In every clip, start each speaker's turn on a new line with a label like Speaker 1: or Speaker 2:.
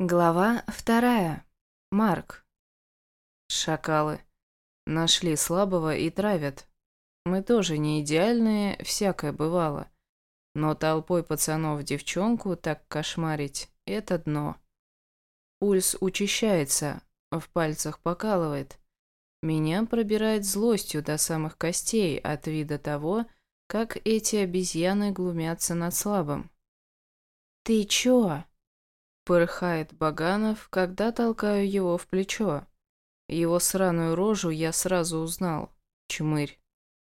Speaker 1: Глава вторая. Марк. Шакалы. Нашли слабого и травят. Мы тоже не идеальные, всякое бывало. Но толпой пацанов девчонку так кошмарить – это дно. Пульс учащается, в пальцах покалывает. Меня пробирает злостью до самых костей от вида того, как эти обезьяны глумятся над слабым. «Ты чё?» Пырхает Баганов, когда толкаю его в плечо. Его сраную рожу я сразу узнал. Чмырь.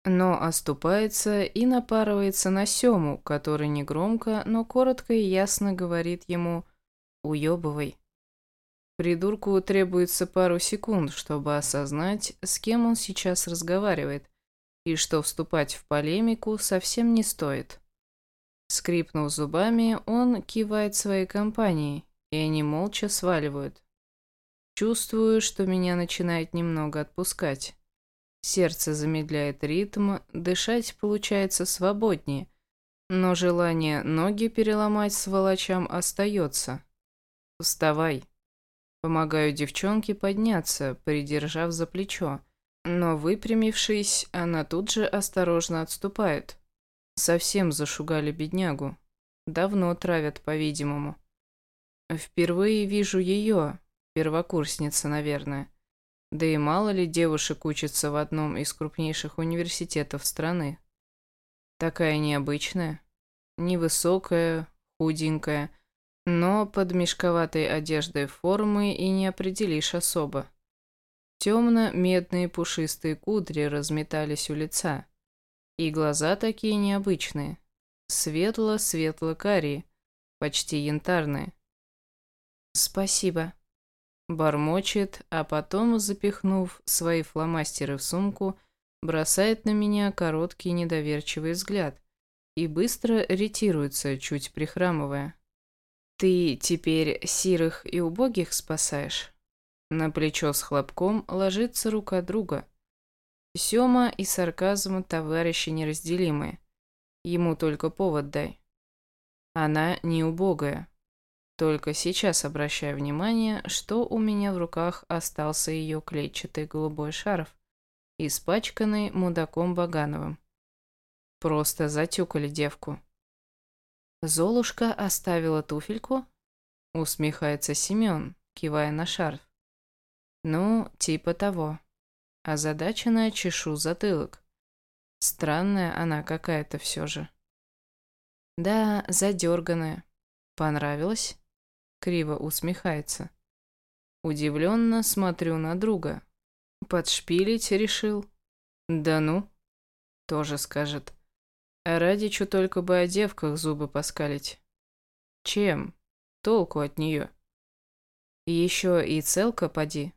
Speaker 1: Но оступается и напарывается на Сему, который негромко, но коротко и ясно говорит ему «Уёбывай». Придурку требуется пару секунд, чтобы осознать, с кем он сейчас разговаривает, и что вступать в полемику совсем не стоит. Скрипнув зубами, он кивает своей компании, и они молча сваливают. Чувствую, что меня начинает немного отпускать. Сердце замедляет ритм, дышать получается свободнее, но желание ноги переломать сволочам остается. «Вставай!» Помогаю девчонке подняться, придержав за плечо, но выпрямившись, она тут же осторожно отступает. Совсем зашугали беднягу. Давно травят, по-видимому. Впервые вижу ее, первокурсница, наверное. Да и мало ли девушек учатся в одном из крупнейших университетов страны. Такая необычная, невысокая, худенькая, но под мешковатой одеждой формы и не определишь особо. Темно-медные пушистые кудри разметались у лица. И глаза такие необычные. Светло-светло-карие, почти янтарные. «Спасибо», – бормочет, а потом, запихнув свои фломастеры в сумку, бросает на меня короткий недоверчивый взгляд и быстро ретируется, чуть прихрамывая. «Ты теперь сирых и убогих спасаешь?» На плечо с хлопком ложится рука друга – Сёма и сарказм товарищи неразделимые. Ему только повод дай. Она не убогая. Только сейчас обращаю внимание, что у меня в руках остался ее клетчатый голубой шарф, испачканный мудаком Багановым. Просто затюкали девку. Золушка оставила туфельку? Усмехается Семен, кивая на шарф. Ну, типа того озадаченно чешу затылок. Странная она какая-то все же. Да, задерганная. Понравилось? Криво усмехается. Удивленно смотрю на друга. Подшпилить решил? Да ну? Тоже скажет. А Радичу только бы о девках зубы поскалить. Чем? Толку от нее. Еще и целка поди.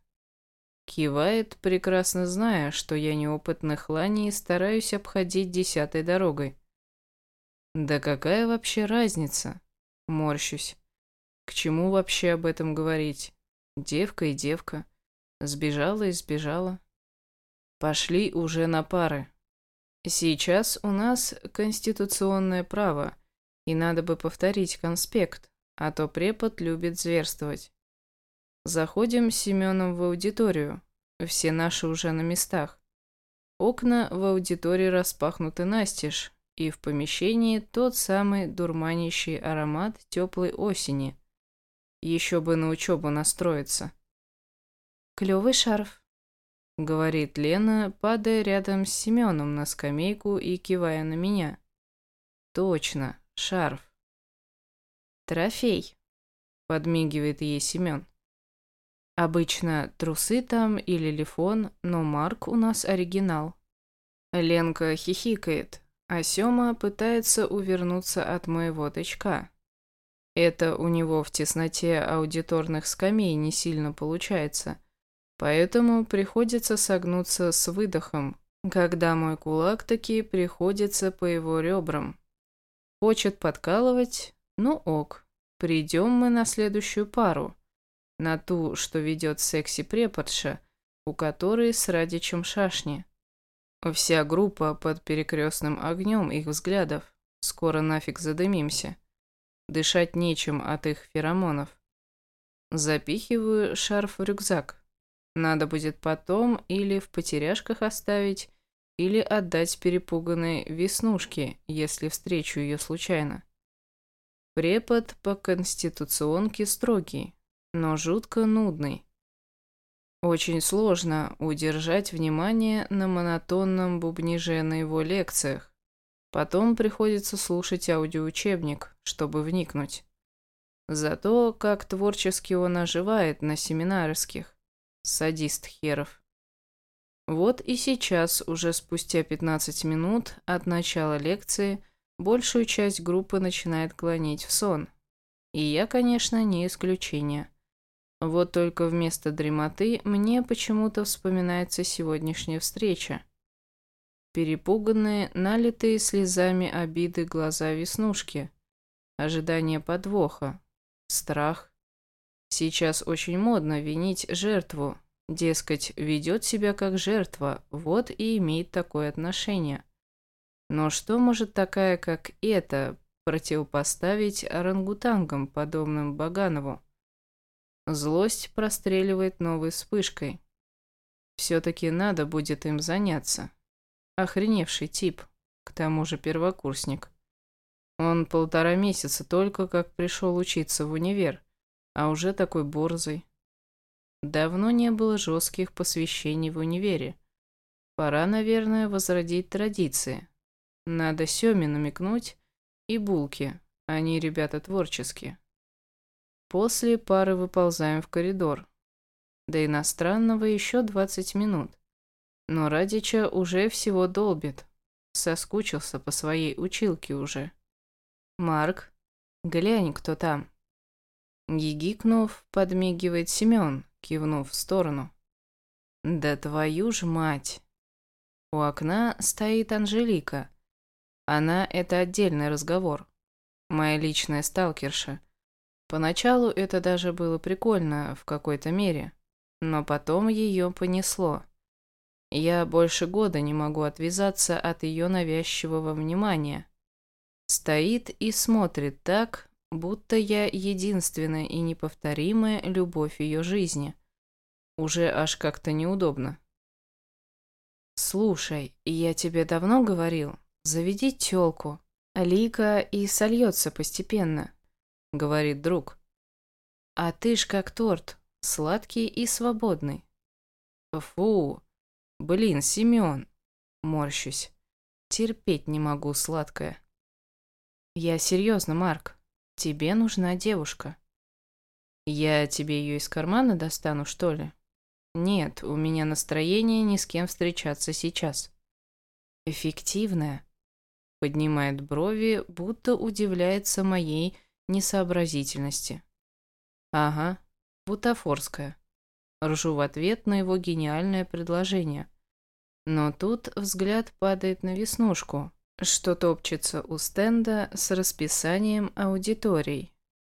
Speaker 1: Кивает, прекрасно зная, что я неопытный хлани и стараюсь обходить десятой дорогой. Да какая вообще разница? Морщусь. К чему вообще об этом говорить? Девка и девка. Сбежала и сбежала. Пошли уже на пары. Сейчас у нас конституционное право, и надо бы повторить конспект, а то препод любит зверствовать. Заходим с Семеном в аудиторию. Все наши уже на местах. Окна в аудитории распахнуты настежь, и в помещении тот самый дурманящий аромат теплой осени. Еще бы на учебу настроиться. «Клевый шарф», — говорит Лена, падая рядом с Семеном на скамейку и кивая на меня. «Точно, шарф». «Трофей», — подмигивает ей Семен. Обычно трусы там или лифон, но Марк у нас оригинал. Ленка хихикает, а Сёма пытается увернуться от моего тычка. Это у него в тесноте аудиторных скамей не сильно получается, поэтому приходится согнуться с выдохом, когда мой кулак таки приходится по его ребрам. Хочет подкалывать? Ну ок. Придем мы на следующую пару на ту, что ведет секси-преподша, у которой с радичем шашни. Вся группа под перекрестным огнем их взглядов. Скоро нафиг задымимся. Дышать нечем от их феромонов. Запихиваю шарф в рюкзак. Надо будет потом или в потеряшках оставить, или отдать перепуганной веснушке, если встречу ее случайно. Препод по конституционке строгий, но жутко нудный. Очень сложно удержать внимание на монотонном бубниже на его лекциях. Потом приходится слушать аудиоучебник, чтобы вникнуть. Зато как творчески он оживает на семинарских. Садист херов. Вот и сейчас, уже спустя 15 минут от начала лекции, большую часть группы начинает клонить в сон. И я, конечно, не исключение. Вот только вместо дремоты мне почему-то вспоминается сегодняшняя встреча. Перепуганные, налитые слезами обиды глаза Веснушки. Ожидание подвоха. Страх. Сейчас очень модно винить жертву. Дескать, ведет себя как жертва, вот и имеет такое отношение. Но что может такая, как эта, противопоставить орангутангам, подобным Баганову? Злость простреливает новой вспышкой. Все-таки надо будет им заняться. Охреневший тип, к тому же первокурсник. Он полтора месяца только как пришел учиться в универ, а уже такой борзый. Давно не было жестких посвящений в универе. Пора, наверное, возродить традиции. Надо Семе намекнуть и Булке, они ребята творческие. После пары выползаем в коридор. До иностранного еще 20 минут. Но Радича уже всего долбит. Соскучился по своей училке уже. «Марк, глянь, кто там». Гигикнув, подмигивает Семен, кивнув в сторону. «Да твою ж мать!» У окна стоит Анжелика. Она — это отдельный разговор. Моя личная сталкерша — Поначалу это даже было прикольно в какой-то мере, но потом ее понесло. Я больше года не могу отвязаться от ее навязчивого внимания. Стоит и смотрит так, будто я единственная и неповторимая любовь ее жизни. Уже аж как-то неудобно. «Слушай, я тебе давно говорил, заведи тёлку. Алика и сольется постепенно. — говорит друг. «А ты ж как торт, сладкий и свободный». «Фу! Блин, Семен!» — морщусь. «Терпеть не могу сладкое». «Я серьезно, Марк. Тебе нужна девушка». «Я тебе ее из кармана достану, что ли?» «Нет, у меня настроение ни с кем встречаться сейчас». «Эффективная?» Поднимает брови, будто удивляется моей несообразительности. Ага, бутафорская. Ржу в ответ на его гениальное предложение. Но тут взгляд падает на веснушку, что топчется у стенда с расписанием аудиторий.